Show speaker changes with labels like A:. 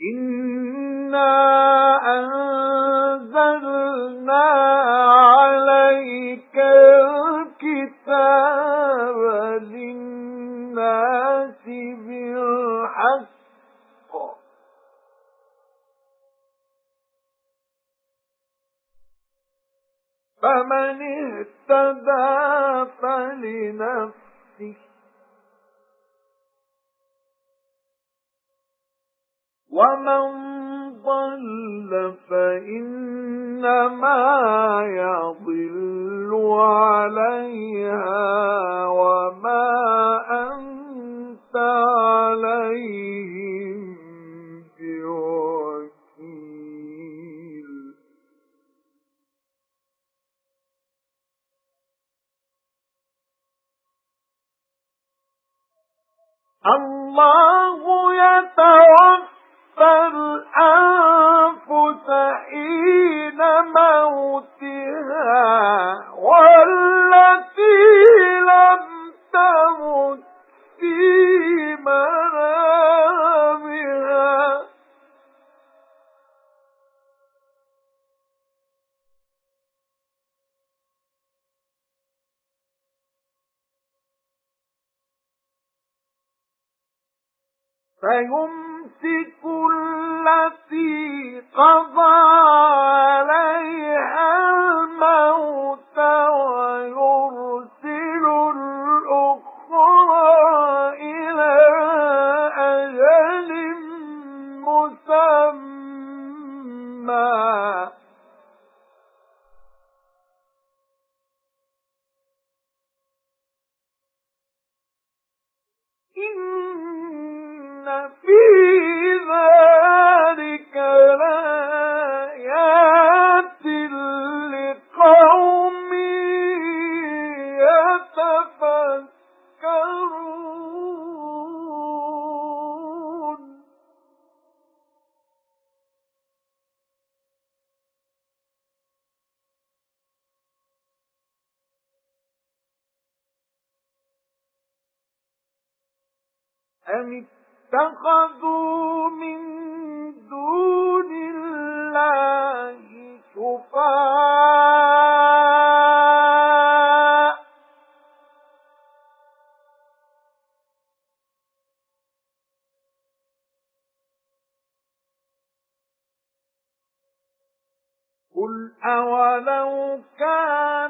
A: إِنَّا أَنزَلْنَا عَلَيْكَ الْكِتَابَ لِلنَّاسِ بِالْحَقِّ فَمَنِ اهْتَدَى فَلِنَفْسِهِ وَمَن ضَلَّ فَإِنَّمَا يَضِلُّ عَلَيْهَا وَمَا أَنتَ عَلَيْهِم بِوَكِيلٍ. اللَّهُ يَتَوَفَّى الْأَنفُسَ حِينَ مَوْتِهَا وَالَّتِي لَمْ تَمُتْ فِي مَنَامِهَا فَيُمْسِكُ الَّتِي قَضَى عَلَيْهَا أَمِ اتَّخَذُوا مِن دُونِ اللَّهِ شُفَعَاءَ قُلْ أَوَلَوْ كَانُوا